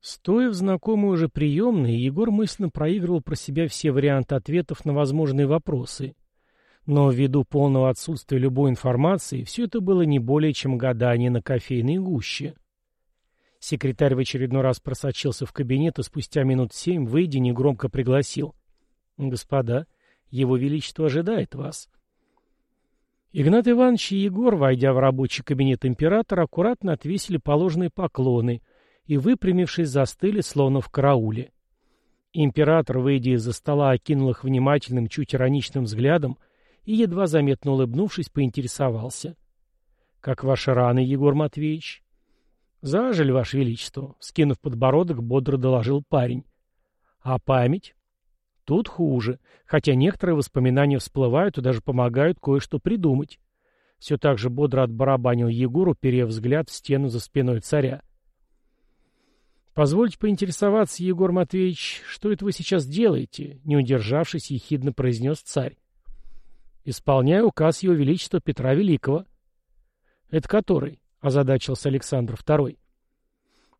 Стоя в знакомой уже приемной, Егор мысленно проигрывал про себя все варианты ответов на возможные вопросы. Но ввиду полного отсутствия любой информации, все это было не более чем гадание на кофейной гуще. Секретарь в очередной раз просочился в кабинет и спустя минут семь, выйдя, негромко пригласил. «Господа, его Величество ожидает вас». Игнат Иванович и Егор, войдя в рабочий кабинет императора, аккуратно отвесили положенные поклоны и, выпрямившись, застыли, словно в карауле. Император, выйдя из-за стола, окинул их внимательным, чуть ироничным взглядом и, едва заметно улыбнувшись, поинтересовался. — Как ваши раны, Егор Матвеевич? — Зажили, ваше величество, — скинув подбородок, бодро доложил парень. — А память? — Тут хуже, хотя некоторые воспоминания всплывают и даже помогают кое-что придумать. Все так же бодро отбарабанил Егору, перев взгляд в стену за спиной царя. — «Позвольте поинтересоваться, Егор Матвеевич, что это вы сейчас делаете?» Не удержавшись, ехидно произнес царь. «Исполняю указ Его Величества Петра Великого». «Это который?» — озадачился Александр II.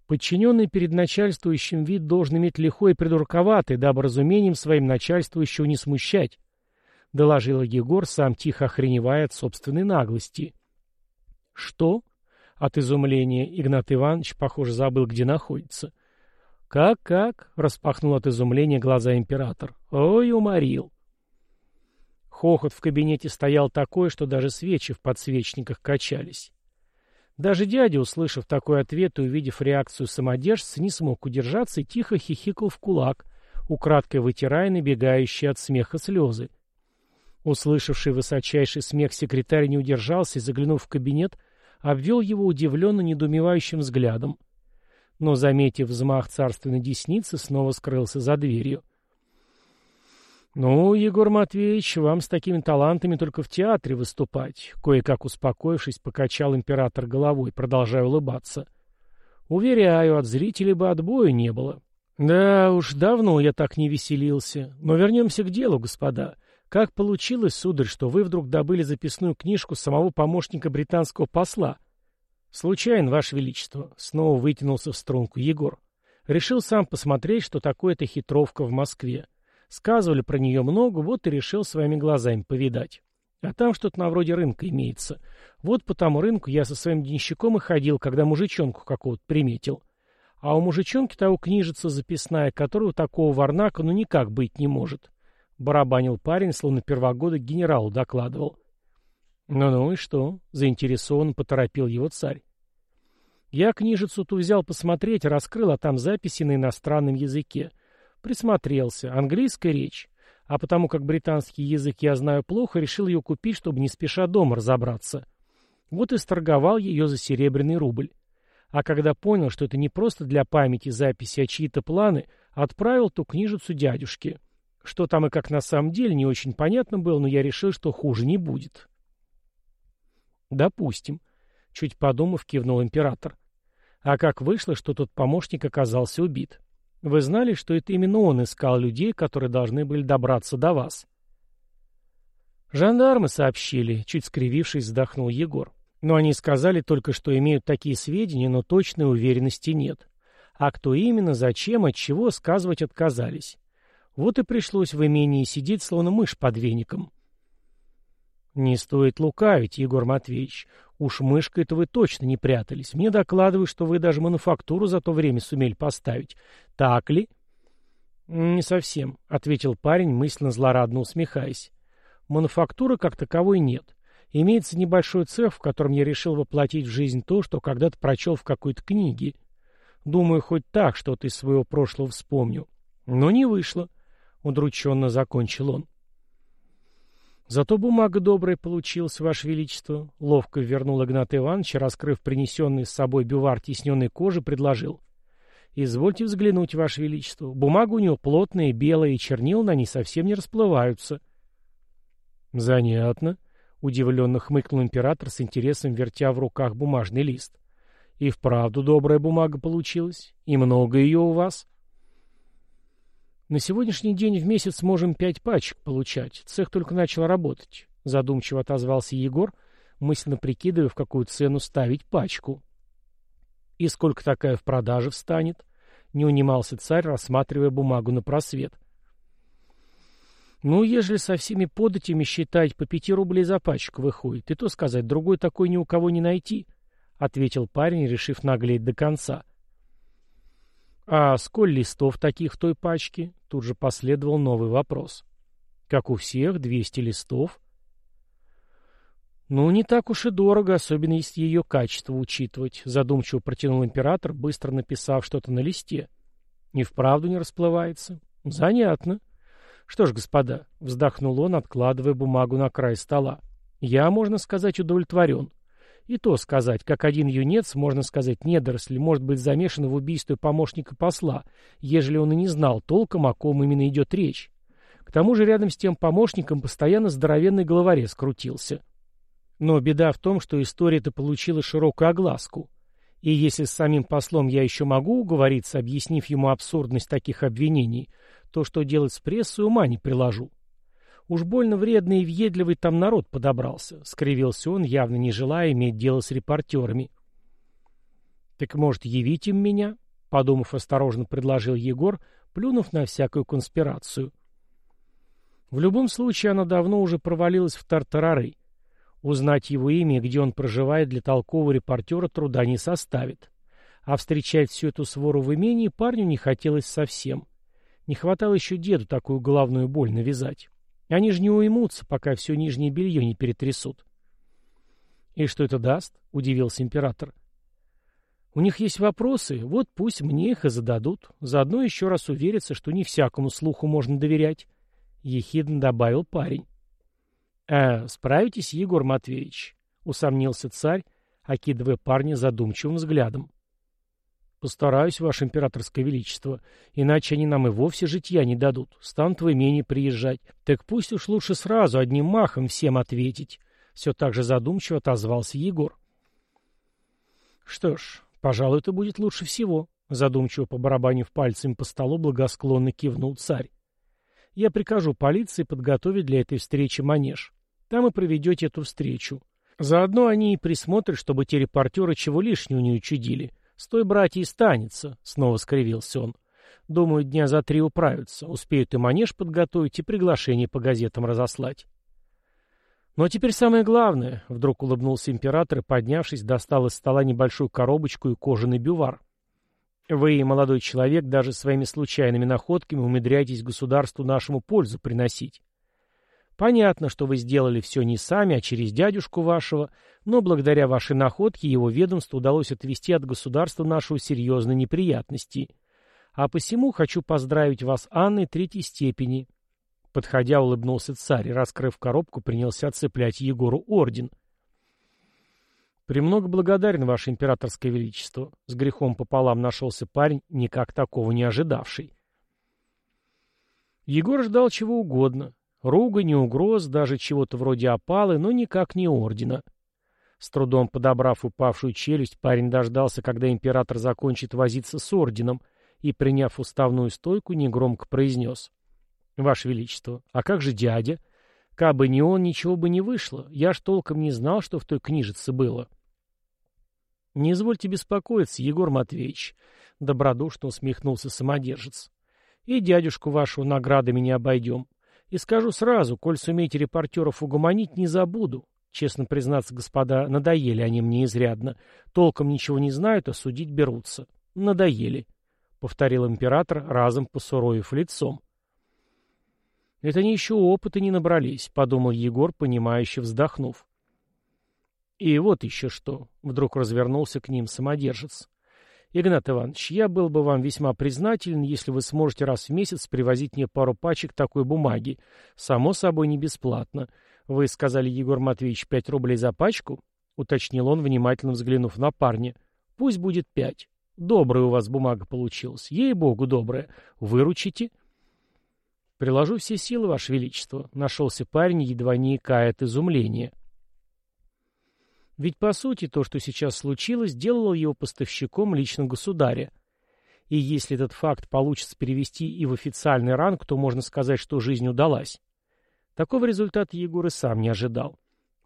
Подчиненный перед начальствующим вид должен иметь лихой и придурковатый, дабы разумением своим начальствующего не смущать, — доложил Егор, сам тихо охреневая от собственной наглости. — Что? От изумления Игнат Иванович, похоже, забыл, где находится. «Как-как?» — распахнул от изумления глаза император. «Ой, уморил!» Хохот в кабинете стоял такой, что даже свечи в подсвечниках качались. Даже дядя, услышав такой ответ и увидев реакцию самодержца, не смог удержаться и тихо хихикал в кулак, украдкой вытирая набегающие от смеха слезы. Услышавший высочайший смех секретарь не удержался и, заглянув в кабинет, обвел его удивленно недоумевающим взглядом. Но, заметив взмах царственной десницы, снова скрылся за дверью. «Ну, Егор Матвеевич, вам с такими талантами только в театре выступать», — кое-как успокоившись, покачал император головой, продолжая улыбаться. «Уверяю, от зрителей бы отбоя не было». «Да уж, давно я так не веселился. Но вернемся к делу, господа. Как получилось, сударь, что вы вдруг добыли записную книжку самого помощника британского посла? Случайно, ваше величество, снова вытянулся в струнку Егор. Решил сам посмотреть, что такое эта хитровка в Москве. Сказывали про нее много, вот и решил своими глазами повидать. А там что-то на вроде рынка имеется. Вот по тому рынку я со своим денщиком и ходил, когда мужичонку какого-то приметил. А у мужичонки того книжица записная, которого такого варнака ну никак быть не может. Барабанил парень, словно первогодок генералу докладывал. «Ну-ну и что?» — заинтересованно поторопил его царь. Я книжицу ту взял посмотреть, раскрыл, а там записи на иностранном языке. Присмотрелся. Английская речь. А потому как британский язык я знаю плохо, решил ее купить, чтобы не спеша дома разобраться. Вот и сторговал ее за серебряный рубль. А когда понял, что это не просто для памяти записи, а чьи-то планы, отправил ту книжицу дядюшке. Что там и как на самом деле, не очень понятно было, но я решил, что хуже не будет. Допустим. Чуть подумав, кивнул император. А как вышло, что тот помощник оказался убит? Вы знали, что это именно он искал людей, которые должны были добраться до вас? Жандармы сообщили, чуть скривившись, вздохнул Егор. Но они сказали только, что имеют такие сведения, но точной уверенности нет. А кто именно, зачем, от чего, сказывать отказались. Вот и пришлось в имении сидеть, словно мышь под веником. Не стоит лукавить, Егор Матвеевич. Уж мышкой-то вы точно не прятались. Мне докладывают, что вы даже мануфактуру за то время сумели поставить. Так ли? Не совсем, — ответил парень, мысленно злорадно усмехаясь. Мануфактуры как таковой нет. Имеется небольшой цех, в котором я решил воплотить в жизнь то, что когда-то прочел в какой-то книге. Думаю, хоть так что-то из своего прошлого вспомню. Но не вышло. —— удрученно закончил он. «Зато бумага добрая получилась, Ваше Величество», — ловко вернул Игнат Иванович, раскрыв принесенный с собой бювар тисненной кожи, предложил. «Извольте взглянуть, Ваше Величество. Бумага у него плотная, белая, и чернил на ней совсем не расплываются». «Занятно», — удивленно хмыкнул император с интересом, вертя в руках бумажный лист. «И вправду добрая бумага получилась. И много ее у вас?» На сегодняшний день в месяц можем пять пачек получать. Цех только начал работать. Задумчиво отозвался Егор, мысленно прикидывая, в какую цену ставить пачку. И сколько такая в продаже встанет? Не унимался царь, рассматривая бумагу на просвет. Ну, ежели со всеми податями считать, по пяти рублей за пачку выходит, и то сказать, другой такой ни у кого не найти, — ответил парень, решив наглеть до конца. — А сколь листов таких в той пачке? — тут же последовал новый вопрос. — Как у всех, двести листов. — Ну, не так уж и дорого, особенно если ее качество учитывать, — задумчиво протянул император, быстро написав что-то на листе. — И вправду не расплывается. — Занятно. — что ж, господа, вздохнул он, откладывая бумагу на край стола. Я, можно сказать, удовлетворен. И то сказать, как один юнец, можно сказать, недоросль, может быть замешан в убийстве помощника посла, ежели он и не знал толком, о ком именно идет речь. К тому же рядом с тем помощником постоянно здоровенный головорез крутился. Но беда в том, что история-то получила широкую огласку. И если с самим послом я еще могу уговориться, объяснив ему абсурдность таких обвинений, то, что делать с прессой, ума не приложу. Уж больно вредный и въедливый там народ подобрался, — скривился он, явно не желая иметь дело с репортерами. — Так, может, явить им меня? — подумав, осторожно предложил Егор, плюнув на всякую конспирацию. В любом случае, она давно уже провалилась в тартарары. Узнать его имя и где он проживает для толкового репортера труда не составит. А встречать всю эту свору в имении парню не хотелось совсем. Не хватало еще деду такую головную боль навязать. Они же не уймутся, пока все нижнее белье не перетрясут. «И что это даст?» — удивился император. «У них есть вопросы, вот пусть мне их и зададут. Заодно еще раз увериться, что не всякому слуху можно доверять», — ехидно добавил парень. «А справитесь, Егор Матвеевич?» — усомнился царь, окидывая парня задумчивым взглядом. Постараюсь, ваше императорское величество, иначе они нам и вовсе житья не дадут, станут в имение приезжать. Так пусть уж лучше сразу одним махом всем ответить. Все так же задумчиво отозвался Егор. Что ж, пожалуй, это будет лучше всего, задумчиво побарабанив пальцами по столу, благосклонно кивнул царь. Я прикажу полиции подготовить для этой встречи манеж. Там и проведете эту встречу. Заодно они и присмотрят, чтобы те репортеры чего лишнего не учудили. «С той братьей станется», — снова скривился он. «Думаю, дня за три управятся. Успеют и манеж подготовить, и приглашение по газетам разослать». «Но теперь самое главное», — вдруг улыбнулся император и, поднявшись, достал из стола небольшую коробочку и кожаный бювар. «Вы, молодой человек, даже своими случайными находками умудряетесь государству нашему пользу приносить. Понятно, что вы сделали все не сами, а через дядюшку вашего, но благодаря вашей находке его ведомству удалось отвести от государства нашего серьезные неприятности. А посему хочу поздравить вас Анной третьей степени. Подходя, улыбнулся царь и, раскрыв коробку, принялся отцеплять Егору орден. «Премного благодарен, ваше императорское величество», — с грехом пополам нашелся парень, никак такого не ожидавший. Егор ждал чего угодно, Ругань, угроз, даже чего-то вроде опалы, но никак не ордена. С трудом подобрав упавшую челюсть, парень дождался, когда император закончит возиться с орденом, и, приняв уставную стойку, негромко произнес. «Ваше Величество, а как же дядя? Кабы не он, ничего бы не вышло. Я ж толком не знал, что в той книжице было». «Не извольте беспокоиться, Егор Матвеевич», — добродушно усмехнулся самодержец. «И дядюшку вашего наградами не обойдем. И скажу сразу, коль сумеете репортеров угомонить, не забуду. Честно признаться, господа, надоели они мне изрядно. Толком ничего не знают, а судить берутся. Надоели, — повторил император, разом посуровив лицом. Это они еще опыта не набрались, — подумал Егор, понимающе вздохнув. И вот еще что, — вдруг развернулся к ним самодержец. «Игнат Иванович, я был бы вам весьма признателен, если вы сможете раз в месяц привозить мне пару пачек такой бумаги. Само собой, не бесплатно. Вы сказали, Егор Матвеевич, пять рублей за пачку?» — уточнил он, внимательно взглянув на парня. «Пусть будет пять. Добрая у вас бумага получилась. Ей-богу, добрая. Выручите?» «Приложу все силы, Ваше Величество», — нашелся парень, едва не икая от изумления. Ведь, по сути, то, что сейчас случилось, делало его поставщиком лично государя. И если этот факт получится перевести и в официальный ранг, то можно сказать, что жизнь удалась. Такого результата Егор и сам не ожидал.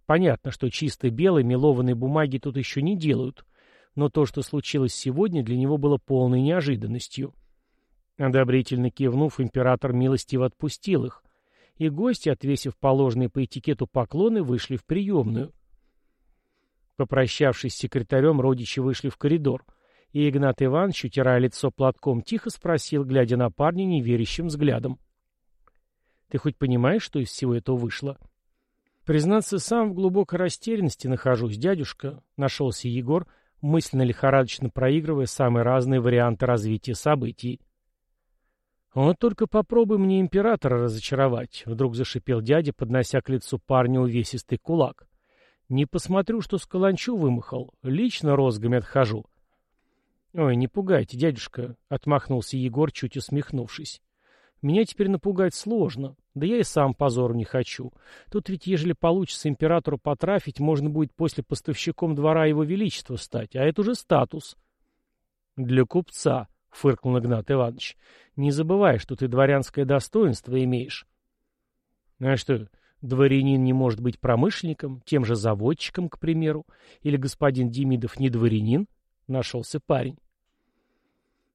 Понятно, что чисто белой мелованной бумаги тут еще не делают. но то, что случилось сегодня, для него было полной неожиданностью. Одобрительно кивнув, император милостиво отпустил их, и гости, отвесив положенные по этикету поклоны, вышли в приемную. Попрощавшись с секретарем, родичи вышли в коридор, и Игнат Иванович, утирая лицо платком, тихо спросил, глядя на парня неверящим взглядом. «Ты хоть понимаешь, что из всего этого вышло?» «Признаться, сам в глубокой растерянности нахожусь, дядюшка», — нашелся Егор, мысленно лихорадочно проигрывая самые разные варианты развития событий. «Вот только попробуй мне императора разочаровать», — вдруг зашипел дядя, поднося к лицу парня увесистый кулак. «Не посмотрю, что с каланчу вымахал. Лично розгами отхожу». «Ой, не пугайте, дядюшка», — отмахнулся Егор, чуть усмехнувшись. «Меня теперь напугать сложно. Да я и сам позору не хочу. Тут ведь, ежели получится императору потрафить, можно будет после поставщиком двора его величества стать, а это уже статус». «Для купца», — фыркнул Игнат Иванович. — Не забывай, что ты дворянское достоинство имеешь. — А что, дворянин не может быть промышленником, тем же заводчиком, к примеру? Или господин Демидов не дворянин? — нашелся парень.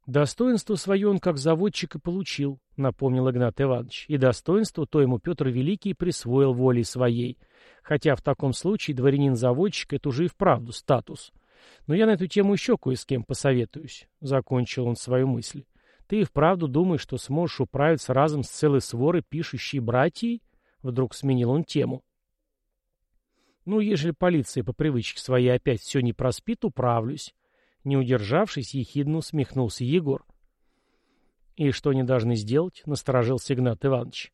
Достоинство свое он как заводчик и получил, — напомнил Игнат Иванович, и достоинство то ему Петр Великий присвоил волей своей, хотя в таком случае дворянин-заводчик — это уже и вправду статус. Но я на эту тему еще кое с кем посоветуюсь», — закончил он свою мысль. «Ты и вправду думаешь, что сможешь управиться разом с целой сворой пишущей братьей?» Вдруг сменил он тему. «Ну, ежели полиция по привычке своей опять все не проспит, управлюсь». Не удержавшись, ехидно усмехнулся Егор. «И что они должны сделать?» — насторожился Игнат Иванович.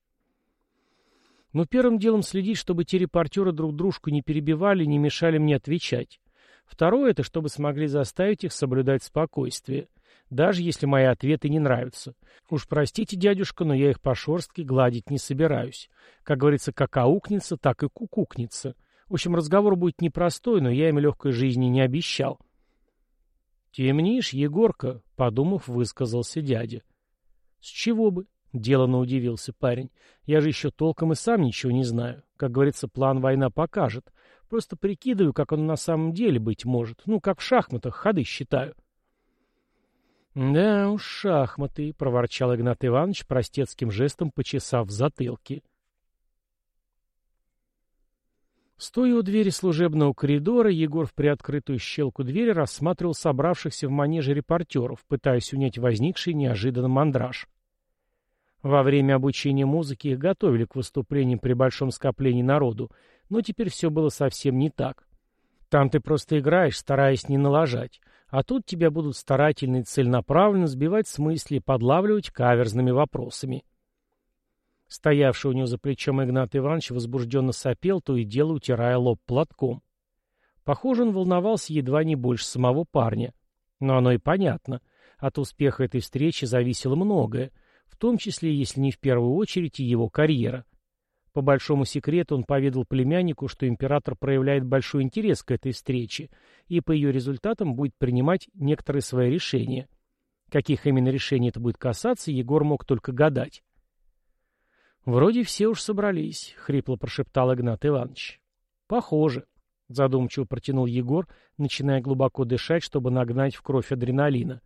«Ну, первым делом следить, чтобы те репортеры друг дружку не перебивали не мешали мне отвечать. Второе — это чтобы смогли заставить их соблюдать спокойствие, даже если мои ответы не нравятся. Уж простите, дядюшка, но я их по шорстке гладить не собираюсь. Как говорится, как аукнется, так и кукукнется. В общем, разговор будет непростой, но я им легкой жизни не обещал. «Темнишь, Егорка», — подумав, высказался дядя. «С чего бы?» — деланно удивился парень. «Я же еще толком и сам ничего не знаю. Как говорится, план война покажет. Просто прикидываю, как оно на самом деле быть может. Ну, как в шахматах, ходы считаю. «Да уж, шахматы», — проворчал Игнат Иванович, простецким жестом почесав в затылке. Стоя у двери служебного коридора, Егор в приоткрытую щелку двери рассматривал собравшихся в манеже репортеров, пытаясь унять возникший неожиданно мандраж. Во время обучения музыки их готовили к выступлениям при большом скоплении народу, но теперь все было совсем не так. Там ты просто играешь, стараясь не налажать, а тут тебя будут старательно и целенаправленно сбивать с мысли подлавливать каверзными вопросами. Стоявший у него за плечом Игнат Иванович возбужденно сопел, то и дело утирая лоб платком. Похоже, он волновался едва не больше самого парня. Но оно и понятно. От успеха этой встречи зависело многое, в том числе, если не в первую очередь, и его карьера. По большому секрету он поведал племяннику, что император проявляет большой интерес к этой встрече и по ее результатам будет принимать некоторые свои решения. Каких именно решений это будет касаться, Егор мог только гадать. «Вроде все уж собрались», — хрипло прошептал Игнат Иванович. «Похоже», — задумчиво протянул Егор, начиная глубоко дышать, чтобы нагнать в кровь адреналина.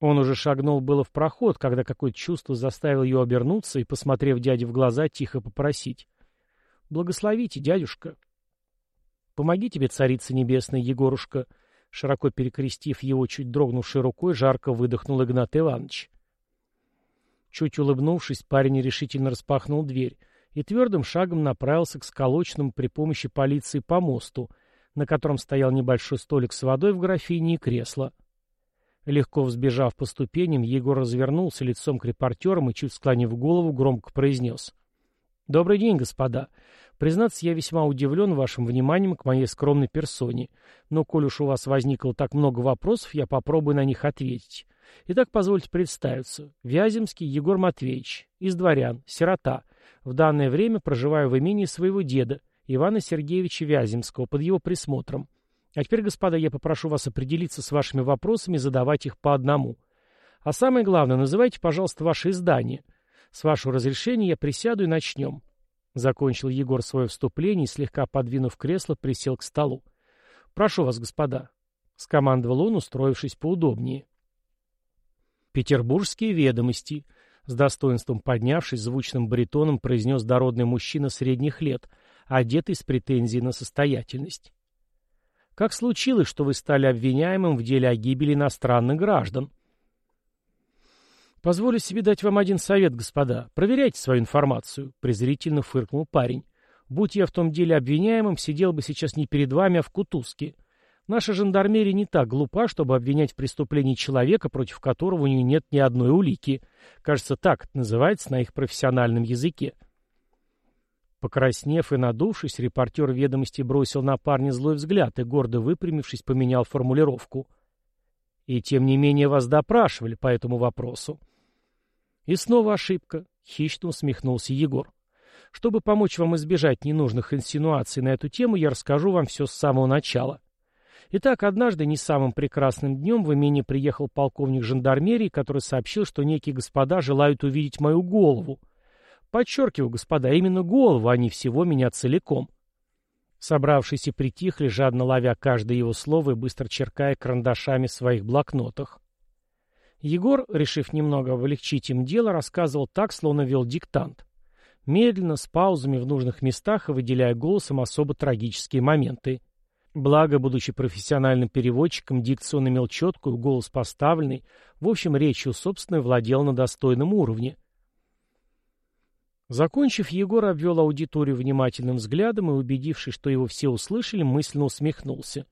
Он уже шагнул было в проход, когда какое-то чувство заставило ее обернуться и, посмотрев дяде в глаза, тихо попросить. «Благословите, дядюшка». «Помоги тебе, царица небесная, Егорушка», широко перекрестив его чуть дрогнувшей рукой, жарко выдохнул Игнат Иванович. Чуть улыбнувшись, парень решительно распахнул дверь и твердым шагом направился к сколоченному при помощи полиции помосту, на котором стоял небольшой столик с водой в графине и кресло. Легко взбежав по ступеням, Егор развернулся лицом к репортерам и, чуть склонив голову, громко произнес. «Добрый день, господа. Признаться, я весьма удивлен вашим вниманием к моей скромной персоне, но, коль уж у вас возникло так много вопросов, я попробую на них ответить. Итак, позвольте представиться. Вяземский Егор Матвеевич, из дворян, сирота. В данное время проживаю в имении своего деда, Ивана Сергеевича Вяземского, под его присмотром. А теперь, господа, я попрошу вас определиться с вашими вопросами и задавать их по одному. А самое главное, называйте, пожалуйста, ваше издание. С вашего разрешения я присяду и начнем. Закончил Егор свое вступление и, слегка подвинув кресло, присел к столу. Прошу вас, господа. скомандовал он, устроившись поудобнее. «Петербургские ведомости», — с достоинством поднявшись, звучным баритоном произнес дородный мужчина средних лет, одетый с претензией на состоятельность. «Как случилось, что вы стали обвиняемым в деле о гибели иностранных граждан?» «Позволю себе дать вам один совет, господа. Проверяйте свою информацию», — презрительно фыркнул парень. «Будь я в том деле обвиняемым, сидел бы сейчас не перед вами, а в кутузке. Наша жандармерия не так глупа, чтобы обвинять в преступлении человека, против которого у нее нет ни одной улики. Кажется, так это называется на их профессиональном языке. Покраснев и надувшись, репортер ведомости бросил на парня злой взгляд и, гордо выпрямившись, поменял формулировку. И тем не менее вас допрашивали по этому вопросу. И снова ошибка, — хищно усмехнулся Егор. Чтобы помочь вам избежать ненужных инсинуаций на эту тему, я расскажу вам все с самого начала. — Итак, однажды не самым прекрасным днем в имение приехал полковник жандармерии, который сообщил, что некие господа желают увидеть мою голову. Подчеркиваю, господа, именно голову, а не всего меня целиком. Собравшиеся притихли, жадно ловя каждое его слово и быстро черкая карандашами в своих блокнотах. Егор, решив немного облегчить им дело, рассказывал так, словно вел диктант. Медленно, с паузами в нужных местах и выделяя голосом особо трагические моменты. Благо, будучи профессиональным переводчиком, дикцию он имел четкую, голос поставленный, в общем, речью собственной владел на достойном уровне. Закончив, Егор обвел аудиторию внимательным взглядом и, убедившись, что его все услышали, мысленно усмехнулся.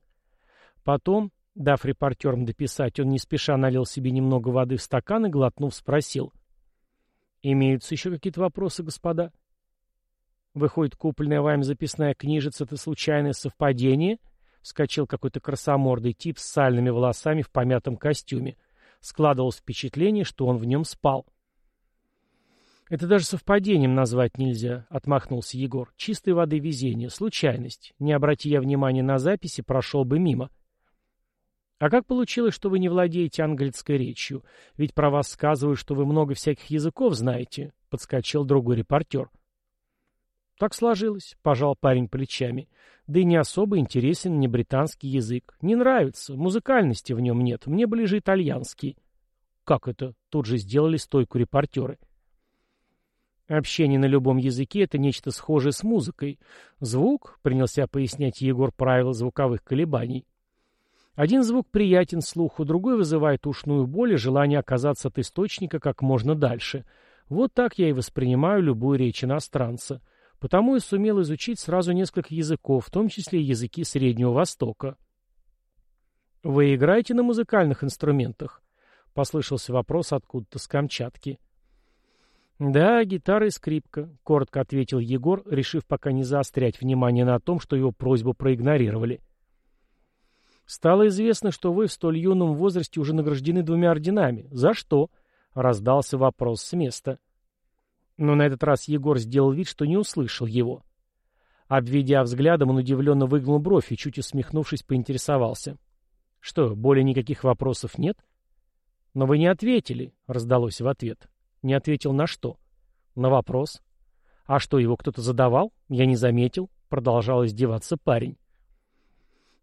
Потом, дав репортерам дописать, он не спеша налил себе немного воды в стакан и, глотнув, спросил. «Имеются еще какие-то вопросы, господа?» «Выходит, купленная вами записная книжица — это случайное совпадение?» Вскочил какой-то красомордый тип с сальными волосами в помятом костюме. Складывалось впечатление, что он в нем спал. «Это даже совпадением назвать нельзя», — отмахнулся Егор. «Чистой воды везение, случайность. Не обрати я внимания на записи, прошел бы мимо». «А как получилось, что вы не владеете английской речью? Ведь про вас сказывают, что вы много всяких языков знаете», — подскочил другой репортер. «Так сложилось», — пожал парень плечами. «Да и не особо интересен мне британский язык. Не нравится, музыкальности в нем нет, мне ближе итальянский». «Как это?» — тут же сделали стойку репортеры. Общение на любом языке — это нечто схожее с музыкой. Звук, — принялся пояснять Егор правила звуковых колебаний. Один звук приятен слуху, другой вызывает ушную боль и желание оказаться от источника как можно дальше. Вот так я и воспринимаю любую речь иностранца. Потому и сумел изучить сразу несколько языков, в том числе языки Среднего Востока. «Вы играете на музыкальных инструментах?» — послышался вопрос откуда-то с Камчатки. «Да, гитара и скрипка», — коротко ответил Егор, решив пока не заострять внимание на том, что его просьбу проигнорировали. «Стало известно, что вы в столь юном возрасте уже награждены двумя орденами. За что?» — раздался вопрос с места. Но на этот раз Егор сделал вид, что не услышал его. Обведя взглядом, он удивленно выгнул бровь и, чуть усмехнувшись, поинтересовался. — Что, более никаких вопросов нет? — Но вы не ответили, — раздалось в ответ. — Не ответил на что? — На вопрос. — А что, его кто-то задавал? Я не заметил, — продолжал издеваться парень.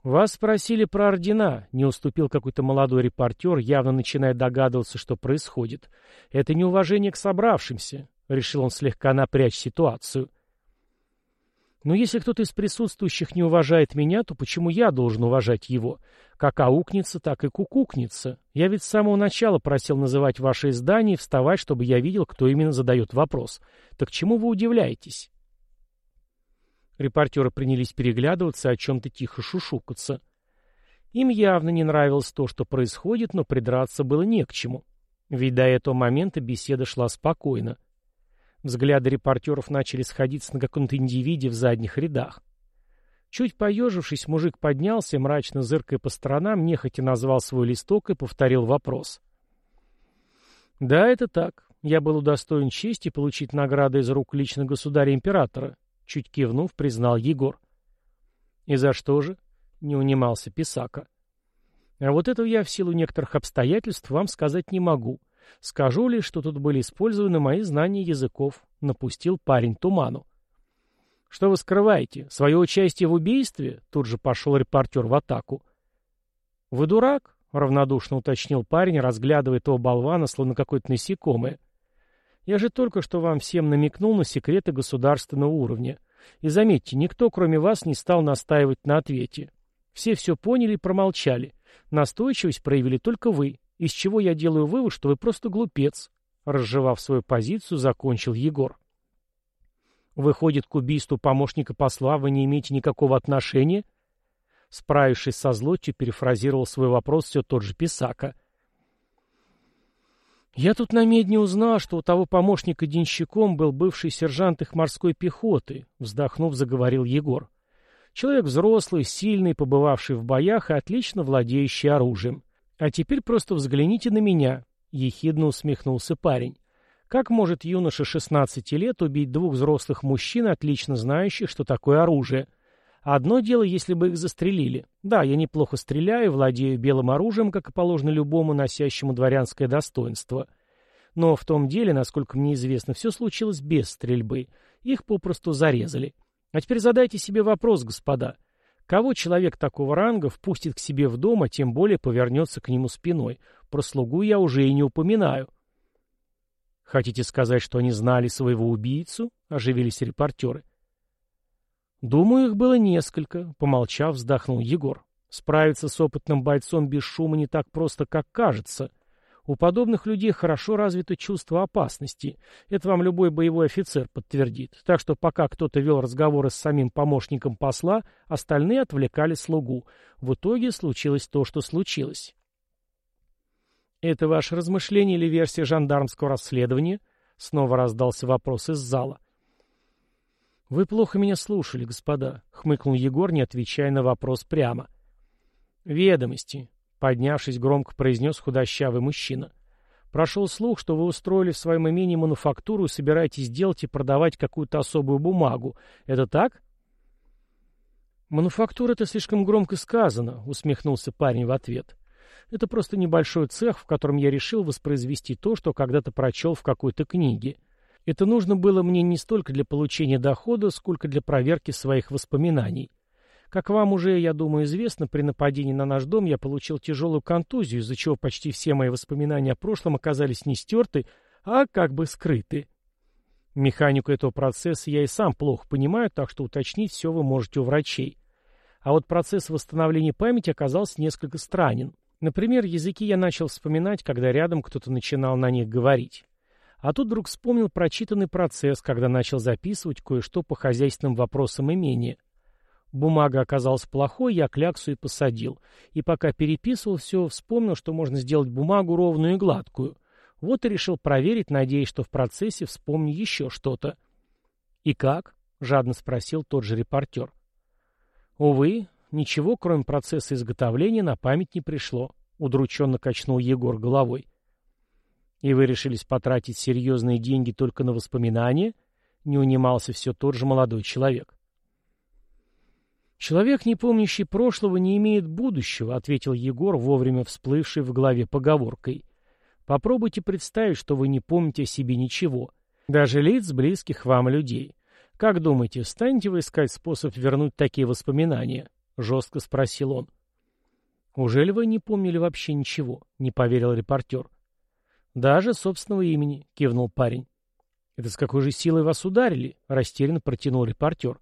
«Вас спросили про ордена», — не уступил какой-то молодой репортер, явно начиная догадываться, что происходит. «Это неуважение к собравшимся. Решил он слегка напрячь ситуацию. Но если кто-то из присутствующих не уважает меня, то почему я должен уважать его? Как аукнется, так и кукукнется. Я ведь с самого начала просил называть ваше издание и вставать, чтобы я видел, кто именно задает вопрос. Так чему вы удивляетесь? Репортеры принялись переглядываться о чем-то тихо шушукаться. Им явно не нравилось то, что происходит, но придраться было не к чему. Ведь до этого момента беседа шла спокойно. Взгляды репортеров начали сходиться на каком-то индивиде в задних рядах. Чуть поежившись, мужик поднялся, мрачно зыркая по сторонам, нехотя назвал свой листок и повторил вопрос. «Да, это так. Я был удостоен чести получить награды из рук лично государя-императора», — чуть кивнув, признал Егор. «И за что же?» — не унимался Писака. «А вот этого я в силу некоторых обстоятельств вам сказать не могу. Скажу лишь, что тут были использованы мои знания языков, напустил парень туману. Что вы скрываете? Свое участие в убийстве? Тут же пошел репортер в атаку. «Вы дурак?» — равнодушно уточнил парень, разглядывая того болвана, словно какое-то насекомое. «Я же только что вам всем намекнул на секреты государственного уровня. И заметьте, никто, кроме вас, не стал настаивать на ответе. Все все поняли и промолчали. Настойчивость проявили только вы, из чего я делаю вывод, что вы просто глупец». Разжевав свою позицию, закончил Егор. «Выходит, к убийству помощника посла вы не имеете никакого отношения?» Справившись со злостью, перефразировал свой вопрос все тот же Писака. «Я тут на медне узнал, что у того помощника денщиком был бывший сержант их морской пехоты», — вздохнув, заговорил Егор. «Человек взрослый, сильный, побывавший в боях и отлично владеющий оружием. А теперь просто взгляните на меня», — ехидно усмехнулся парень. «Как может юноша 16 лет убить двух взрослых мужчин, отлично знающих, что такое оружие?» Одно дело, если бы их застрелили. Да, я неплохо стреляю, владею белым оружием, как и положено любому носящему дворянское достоинство. Но в том деле, насколько мне известно, все случилось без стрельбы. Их попросту зарезали. А теперь задайте себе вопрос, господа. Кого человек такого ранга впустит к себе в дом, а тем более повернется к нему спиной? Про слугу я уже и не упоминаю. Хотите сказать, что они знали своего убийцу? Оживились репортеры. — «Думаю, их было несколько», — помолчав, вздохнул Егор. «Справиться с опытным бойцом без шума не так просто, как кажется. У подобных людей хорошо развито чувство опасности. Это вам любой боевой офицер подтвердит. Так что пока кто-то вел разговоры с самим помощником посла, остальные отвлекали слугу. В итоге случилось то, что случилось». «Это ваше размышление или версия жандармского расследования?» Снова раздался вопрос из зала. «Вы плохо меня слушали, господа», — хмыкнул Егор, не отвечая на вопрос прямо. «Ведомости», — поднявшись, громко произнес худощавый мужчина. «Прошел слух, что вы устроили в своем имении мануфактуру и собираетесь делать и продавать какую-то особую бумагу. Это так?» «Мануфактура — это слишком громко сказано», — усмехнулся парень в ответ. «Это просто небольшой цех, в котором я решил воспроизвести то, что когда-то прочел в какой-то книге. Это нужно было мне не столько для получения дохода, сколько для проверки своих воспоминаний. Как вам уже, я думаю, известно, при нападении на наш дом я получил тяжелую контузию, из-за чего почти все мои воспоминания о прошлом оказались не стерты, а как бы скрыты. Механику этого процесса я и сам плохо понимаю, так что уточнить все вы можете у врачей. А вот процесс восстановления памяти оказался несколько странен. Например, языки я начал вспоминать, когда рядом кто-то начинал на них говорить. А тут вдруг вспомнил прочитанный процесс, когда начал записывать кое-что по хозяйственным вопросам имения. Бумага оказалась плохой, я кляксу и посадил. И пока переписывал все, вспомнил, что можно сделать бумагу ровную и гладкую. Вот и решил проверить, надеясь, что в процессе вспомню еще что-то. «И как?» — жадно спросил тот же репортер. «Увы, ничего, кроме процесса изготовления, на память не пришло», — удрученно качнул Егор головой. «И вы решились потратить серьезные деньги только на воспоминания?» Не унимался все тот же молодой человек. «Человек, не помнящий прошлого, не имеет будущего», — ответил Егор, вовремя всплывший в голове поговоркой. «Попробуйте представить, что вы не помните о себе ничего, даже лиц близких вам людей. Как думаете, станете вы искать способ вернуть такие воспоминания?» — жестко спросил он. «Уже ли вы не помнили вообще ничего?» — не поверил репортер. «Даже собственного имени», — кивнул парень. «Это с какой же силой вас ударили?» — растерянно протянул репортер.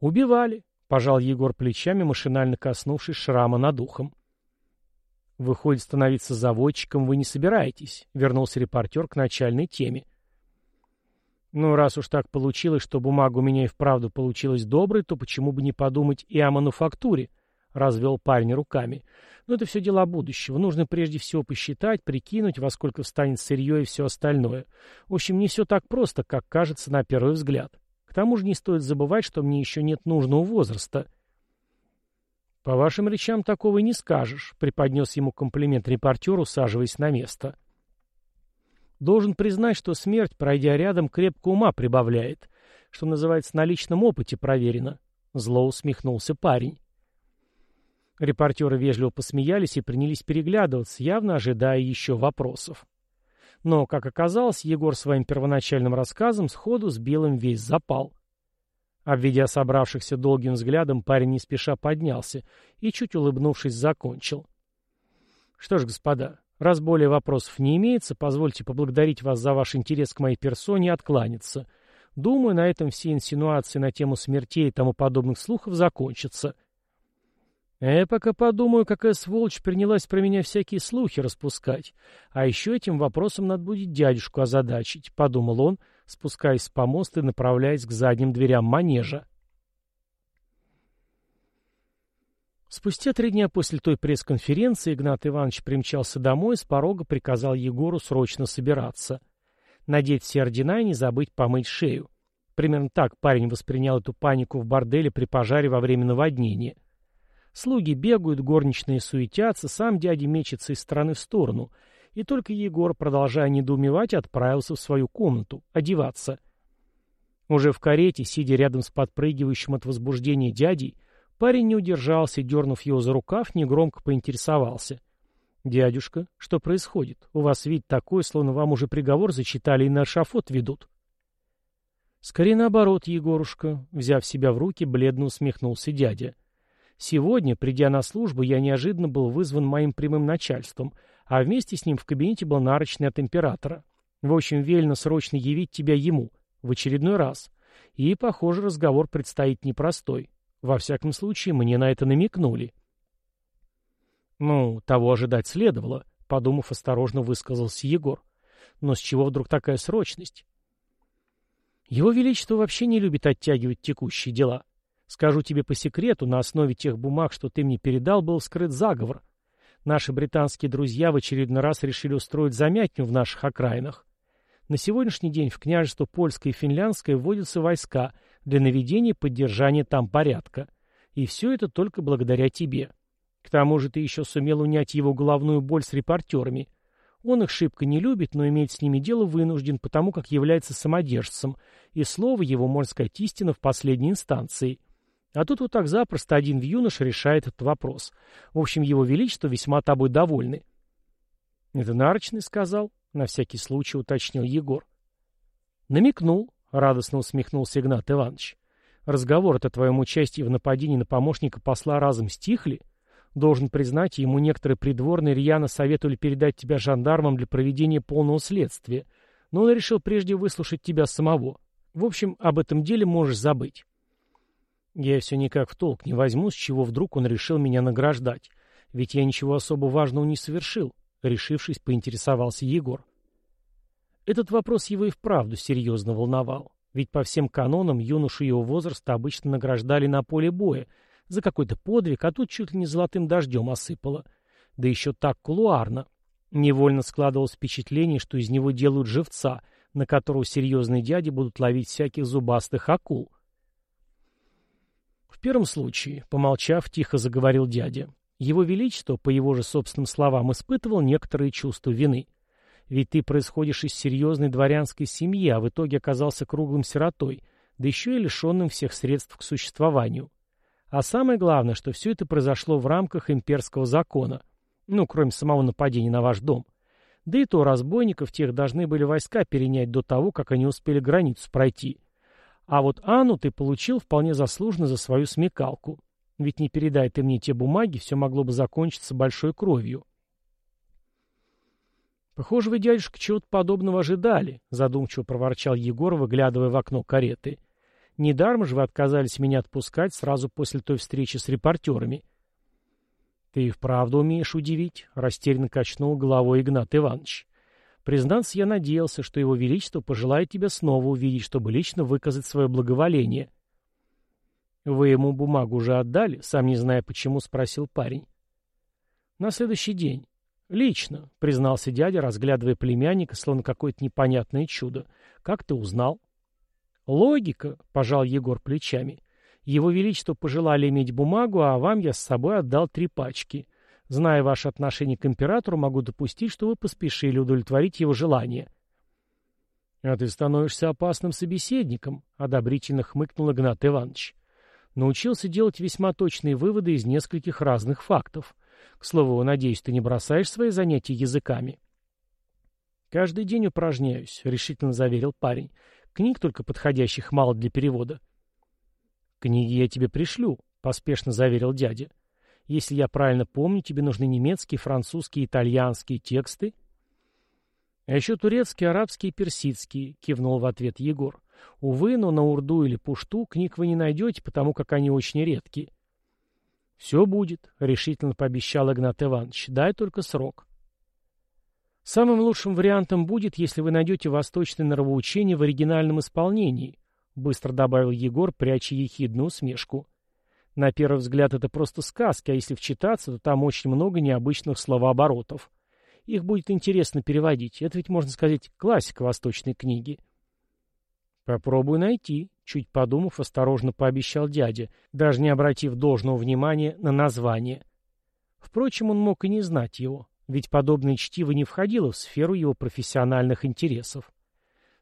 «Убивали», — пожал Егор плечами, машинально коснувшись шрама над ухом. «Выходит, становиться заводчиком вы не собираетесь», — вернулся репортер к начальной теме. «Ну, раз уж так получилось, что бумага у меня и вправду получилась доброй, то почему бы не подумать и о мануфактуре?» — развел парень руками. Но это все дела будущего. Нужно прежде всего посчитать, прикинуть, во сколько встанет сырье и все остальное. В общем, не все так просто, как кажется на первый взгляд. К тому же не стоит забывать, что мне еще нет нужного возраста. «По вашим речам такого и не скажешь», — преподнес ему комплимент репортер, усаживаясь на место. «Должен признать, что смерть, пройдя рядом, крепко ума прибавляет. Что называется, на личном опыте проверено». Зло усмехнулся парень. Репортеры вежливо посмеялись и принялись переглядываться, явно ожидая еще вопросов. Но, как оказалось, Егор своим первоначальным рассказом сходу сбил им весь запал. Обведя собравшихся долгим взглядом, парень не спеша поднялся и, чуть улыбнувшись, закончил. «Что ж, господа, раз более вопросов не имеется, позвольте поблагодарить вас за ваш интерес к моей персоне и откланяться. Думаю, на этом все инсинуации на тему смертей и тому подобных слухов закончатся. Я пока подумаю, какая сволочь принялась про меня всякие слухи распускать. А еще этим вопросом надо будет дядюшку озадачить, — подумал он, спускаясь с помоста и направляясь к задним дверям манежа. Спустя три дня после той пресс-конференции Игнат Иванович примчался домой и с порога приказал Егору срочно собираться. Надеть все ордена и не забыть помыть шею. Примерно так парень воспринял эту панику в борделе при пожаре во время наводнения. Слуги бегают, горничные суетятся, сам дядя мечется из стороны в сторону. И только Егор, продолжая недоумевать, отправился в свою комнату, одеваться. Уже в карете, сидя рядом с подпрыгивающим от возбуждения дядей, парень не удержался, дернув его за рукав, негромко поинтересовался. «Дядюшка, что происходит? У вас вид такой, словно вам уже приговор зачитали и на шафот ведут». «Скорее наоборот, Егорушка», — взяв себя в руки, бледно усмехнулся дядя. Сегодня, придя на службу, я неожиданно был вызван моим прямым начальством, а вместе с ним в кабинете был нарочный от императора. В общем, велено срочно явить тебя ему, в очередной раз. И, похоже, разговор предстоит непростой. Во всяком случае, мне на это намекнули. Ну, того ожидать следовало, подумав, осторожно высказался Егор. Но с чего вдруг такая срочность? Его Величество вообще не любит оттягивать текущие дела. Скажу тебе по секрету, на основе тех бумаг, что ты мне передал, был вскрыт заговор. Наши британские друзья в очередной раз решили устроить замятню в наших окраинах. На сегодняшний день в княжество Польское и Финляндское вводятся войска для наведения и поддержания там порядка. И все это только благодаря тебе. К тому же ты еще сумел унять его головную боль с репортерами. Он их шибко не любит, но иметь с ними дело вынужден, потому как является самодержцем, и слово его, можно сказать, истина в последней инстанции – а тут вот так запросто один юнош решает этот вопрос. В общем, его величество весьма тобой довольны. — Это Нарочный сказал? — на всякий случай уточнил Егор. — Намекнул, — радостно усмехнулся Игнат Иванович. — Разговор о твоем участии в нападении на помощника посла разом стихли? Должен признать, ему некоторые придворные рьяно советовали передать тебя жандармам для проведения полного следствия, но он решил прежде выслушать тебя самого. В общем, об этом деле можешь забыть. Я все никак в толк не возьму, с чего вдруг он решил меня награждать. Ведь я ничего особо важного не совершил, решившись, поинтересовался Егор. Этот вопрос его и вправду серьезно волновал. Ведь по всем канонам юношу его возраста обычно награждали на поле боя за какой-то подвиг, а тут чуть ли не золотым дождем осыпало. Да еще так кулуарно. Невольно складывалось впечатление, что из него делают живца, на которого серьезные дяди будут ловить всяких зубастых акул первом случае, помолчав, тихо заговорил дядя, его величество, по его же собственным словам, испытывал некоторые чувства вины. Ведь ты происходишь из серьезной дворянской семьи, а в итоге оказался круглым сиротой, да еще и лишенным всех средств к существованию. А самое главное, что все это произошло в рамках имперского закона, ну, кроме самого нападения на ваш дом. Да и то разбойников тех должны были войска перенять до того, как они успели границу пройти. А вот Анну ты получил вполне заслуженно за свою смекалку. Ведь не передай ты мне те бумаги, все могло бы закончиться большой кровью. «Похоже, вы, дядюшка, чего-то подобного ожидали», — задумчиво проворчал Егор, выглядывая в окно кареты. «Недаром же вы отказались меня отпускать сразу после той встречи с репортерами». «Ты и вправду умеешь удивить», — растерянно качнул головой Игнат Иванович. Признаться, я надеялся, что его величество пожелает тебя снова увидеть, чтобы лично выказать свое благоволение. Вы ему бумагу уже отдали? Сам не зная почему, спросил парень. На следующий день. Лично, признался дядя, разглядывая племянника, словно какое-то непонятное чудо. Как ты узнал? Логика, пожал Егор плечами. Его величество пожелали иметь бумагу, а вам я с собой отдал три пачки. Зная ваше отношение к императору, могу допустить, что вы поспешили удовлетворить его желание. — А ты становишься опасным собеседником, — одобрительно хмыкнул Игнат Иванович. Научился делать весьма точные выводы из нескольких разных фактов. К слову, надеюсь, ты не бросаешь свои занятия языками. «Каждый день упражняюсь», — решительно заверил парень. «Книг только подходящих мало для перевода». «Книги я тебе пришлю», — поспешно заверил дядя. «Если я правильно помню, тебе нужны немецкие, французские, итальянские тексты?» «А еще турецкие, арабские и персидские», — кивнул в ответ Егор. «Увы, но на урду или пушту книг вы не найдете, потому как они очень редкие». «Все будет», — решительно пообещал Игнат Иванович. «Дай только срок». Самым лучшим вариантом будет, если вы найдете восточное нравоучение в оригинальном исполнении, быстро добавил Егор, пряча ехидную усмешку. На первый взгляд это просто сказки, а если вчитаться, то там очень много необычных словооборотов. Их будет интересно переводить. Это ведь, можно сказать, классика восточной книги. Попробую найти, чуть подумав, осторожно пообещал дядя, даже не обратив должного внимания на название. Впрочем, он мог и не знать его ведь подобное чтиво не входило в сферу его профессиональных интересов.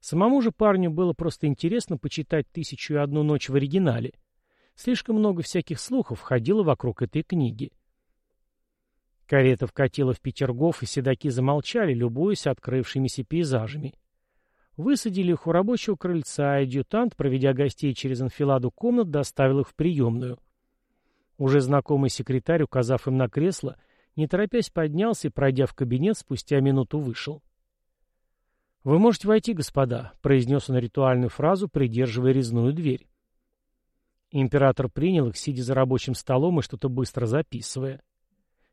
Самому же парню было просто интересно почитать «Тысячу и одну ночь» в оригинале. Слишком много всяких слухов ходило вокруг этой книги. Карета вкатила в Петергоф, и седаки замолчали, любуясь открывшимися пейзажами. Высадили их у рабочего крыльца, и адъютант, проведя гостей через анфиладу комнат, доставил их в приемную. Уже знакомый секретарь, указав им на кресло, — не торопясь поднялся и, пройдя в кабинет, спустя минуту вышел. «Вы можете войти, господа», — произнес он ритуальную фразу, придерживая резную дверь. Император принял их, сидя за рабочим столом и что-то быстро записывая.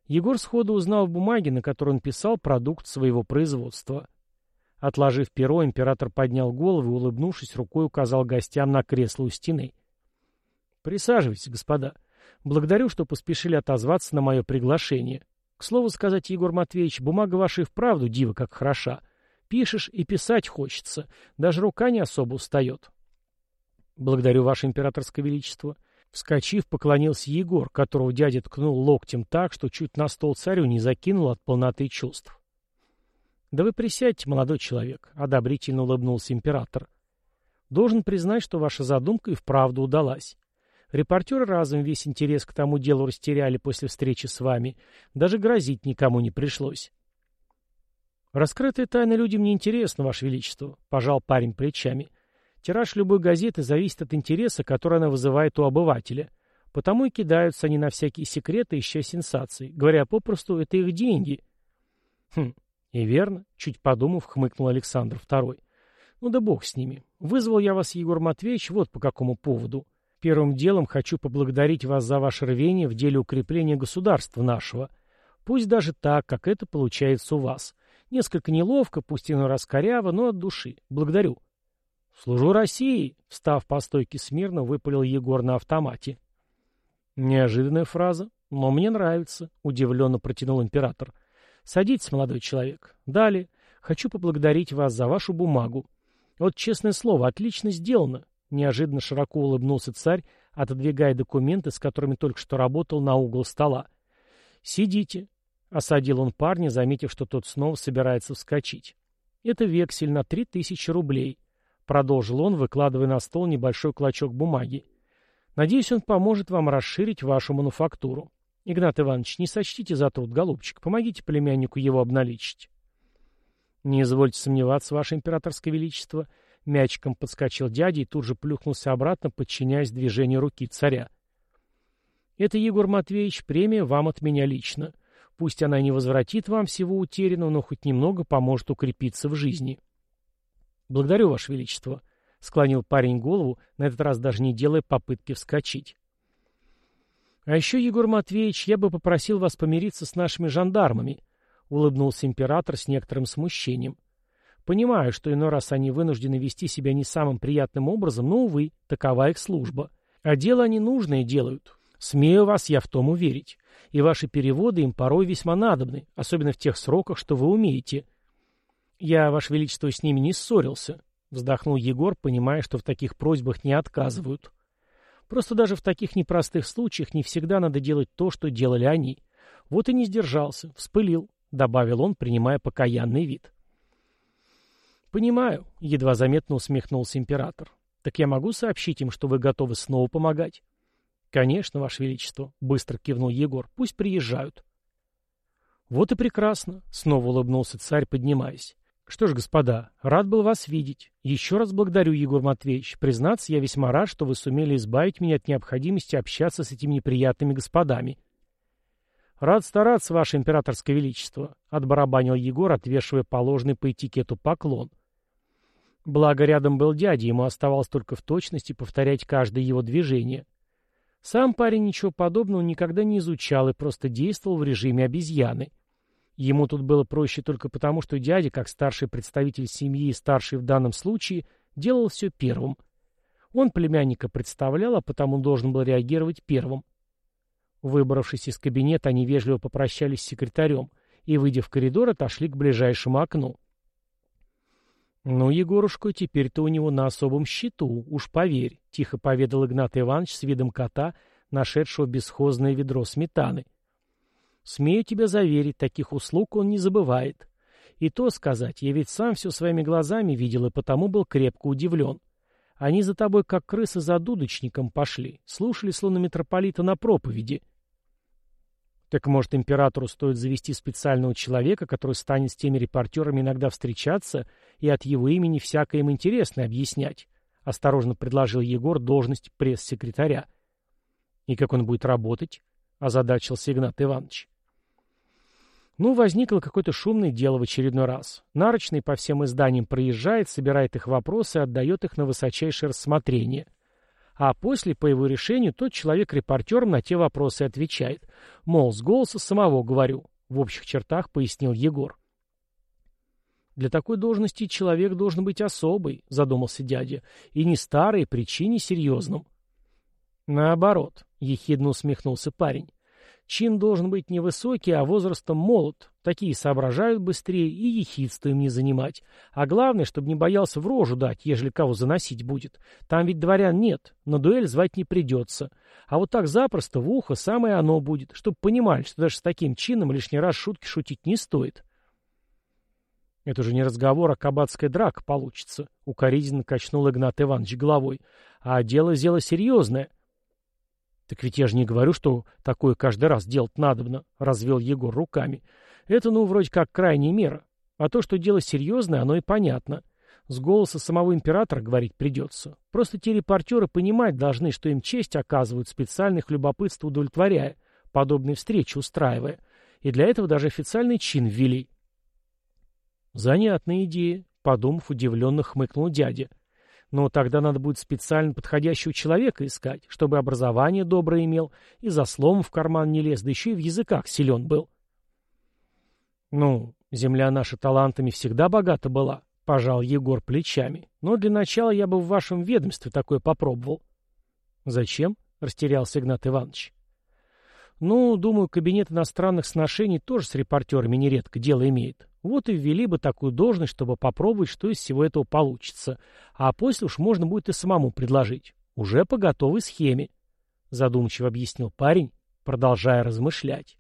Егор сходу узнал в бумаге, на которой он писал продукт своего производства. Отложив перо, император поднял голову и, улыбнувшись, рукой указал гостям на кресло у стены. «Присаживайтесь, господа. Благодарю, что поспешили отозваться на мое приглашение. К слову сказать, Егор Матвеевич, бумага ваша и вправду дива как хороша. Пишешь и писать хочется. Даже рука не особо устает. Благодарю, ваше императорское величество. Вскочив, поклонился Егор, которого дядя ткнул локтем так, что чуть на стол царю не закинул от полноты чувств. «Да вы присядьте, молодой человек», — одобрительно улыбнулся император. «Должен признать, что ваша задумка и вправду удалась. Репортеры разом весь интерес к тому делу растеряли после встречи с вами. Даже грозить никому не пришлось. «Раскрытые тайны людям не интересно, Ваше Величество», — пожал парень плечами. «Тираж любой газеты зависит от интереса, который она вызывает у обывателя. Потому и кидаются они на всякие секреты, ища сенсаций. Говоря попросту, это их деньги». «Хм, и верно», — чуть подумав, хмыкнул Александр II. «Ну да бог с ними. Вызвал я вас, Егор Матвеевич, вот по какому поводу». Первым делом хочу поблагодарить вас за ваше рвение в деле укрепления государства нашего. Пусть даже так, как это получается у вас. Несколько неловко, пусть и раскоряво, но от души. Благодарю. «Служу России!» — встав по стойке смирно, выпалил Егор на автомате. Неожиданная фраза, но мне нравится, — удивленно протянул император. Садитесь, молодой человек. Далее. Хочу поблагодарить вас за вашу бумагу. Вот, честное слово, отлично сделано. Неожиданно широко улыбнулся царь, отодвигая документы, с которыми только что работал на угол стола. «Сидите», — осадил он парня, заметив, что тот снова собирается вскочить. «Это вексель на три тысячи рублей», — продолжил он, выкладывая на стол небольшой клочок бумаги. «Надеюсь, он поможет вам расширить вашу мануфактуру. Игнат Иванович, не сочтите за труд, голубчик, помогите племяннику его обналичить». «Не извольте сомневаться, ваше императорское величество», — Мячиком подскочил дядя и тут же плюхнулся обратно, подчиняясь движению руки царя. «Это, Егор Матвеевич, премия вам от меня лично. Пусть она не возвратит вам всего утерянного, но хоть немного поможет укрепиться в жизни». «Благодарю, Ваше Величество», — склонил парень голову, на этот раз даже не делая попытки вскочить. «А еще, Егор Матвеевич, я бы попросил вас помириться с нашими жандармами», — улыбнулся император с некоторым смущением. Понимаю, что иной раз они вынуждены вести себя не самым приятным образом, но, увы, такова их служба. А дело они нужное делают. Смею вас я в том уверить. И ваши переводы им порой весьма надобны, особенно в тех сроках, что вы умеете. Я, ваше величество, с ними не ссорился, вздохнул Егор, понимая, что в таких просьбах не отказывают. Просто даже в таких непростых случаях не всегда надо делать то, что делали они. Вот и не сдержался, вспылил, добавил он, принимая покаянный вид. «Понимаю», — едва заметно усмехнулся император. «Так я могу сообщить им, что вы готовы снова помогать?» «Конечно, Ваше Величество», — быстро кивнул Егор. «Пусть приезжают». «Вот и прекрасно», — снова улыбнулся царь, поднимаясь. Что ж, господа, рад был вас видеть. Еще раз благодарю, Егор Матвеевич. Признаться, я весьма рад, что вы сумели избавить меня от необходимости общаться с этими неприятными господами. Рад стараться, ваше императорское величество, — отбарабанил Егор, отвешивая положенный по этикету поклон. Благо, рядом был дядя, ему оставалось только в точности повторять каждое его движение. Сам парень ничего подобного никогда не изучал и просто действовал в режиме обезьяны. Ему тут было проще только потому, что дядя, как старший представитель семьи и старший в данном случае, делал все первым. Он племянника представлял, а потому должен был реагировать первым. Выбравшись из кабинета, они вежливо попрощались с секретарем и, выйдя в коридор, отошли к ближайшему окну. «Ну, Егорушка, теперь-то у него на особом счету, уж поверь», — тихо поведал Игнат Иванович с видом кота, нашедшего бесхозное ведро сметаны. — Смею тебя заверить, таких услуг он не забывает. И то сказать, я ведь сам все своими глазами видел и потому был крепко удивлен. Они за тобой, как крысы за дудочником, пошли, слушали словно митрополита на проповеди. Так может, императору стоит завести специального человека, который станет с теми репортерами иногда встречаться и от его имени всякое им интересное объяснять? Осторожно предложил Егор должность пресс-секретаря. И как он будет работать? Озадачился Игнат Иванович. Ну, возникло какое-то шумное дело в очередной раз. Нарочный по всем изданиям проезжает, собирает их вопросы и отдает их на высочайшее рассмотрение. А после, по его решению, тот человек репортером на те вопросы отвечает. Мол, с голоса самого говорю. В общих чертах пояснил Егор. «Для такой должности человек должен быть особый», — задумался дядя, — «и не старый, причине серьезным». «Наоборот», — ехидно усмехнулся парень. Чин должен быть невысокий, а возрастом молод. Такие соображают быстрее и ехидство им не занимать. А главное, чтобы не боялся в рожу дать, ежели кого заносить будет. Там ведь дворян нет, на дуэль звать не придется. А вот так запросто в ухо самое оно будет, чтобы понимали, что даже с таким чином лишний раз шутки шутить не стоит. Это же не разговор, а кабацкая драка получится, — укоризненно качнул Игнат Иванович головой. А дело дело серьезное. «Так ведь я же не говорю, что такое каждый раз делать надобно», — развел Егор руками. «Это, ну, вроде как крайняя мера. А то, что дело серьезное, оно и понятно. С голоса самого императора говорить придется. Просто те репортеры понимать должны, что им честь оказывают специальных любопытств удовлетворяя, подобные встречи устраивая. И для этого даже официальный чин ввели». «Занятная идея», — подумав, удивленно хмыкнул дядя. Но тогда надо будет специально подходящего человека искать, чтобы образование доброе имел, и за словом в карман не лез, да еще и в языках силен был. Ну, земля наша талантами всегда богата была, — пожал Егор плечами. Но для начала я бы в вашем ведомстве такое попробовал. Зачем? — растерялся Игнат Иванович. Ну, думаю, кабинет иностранных сношений тоже с репортерами нередко дело имеет. Вот и ввели бы такую должность, чтобы попробовать, что из всего этого получится. А после уж можно будет и самому предложить. Уже по готовой схеме. Задумчиво объяснил парень, продолжая размышлять.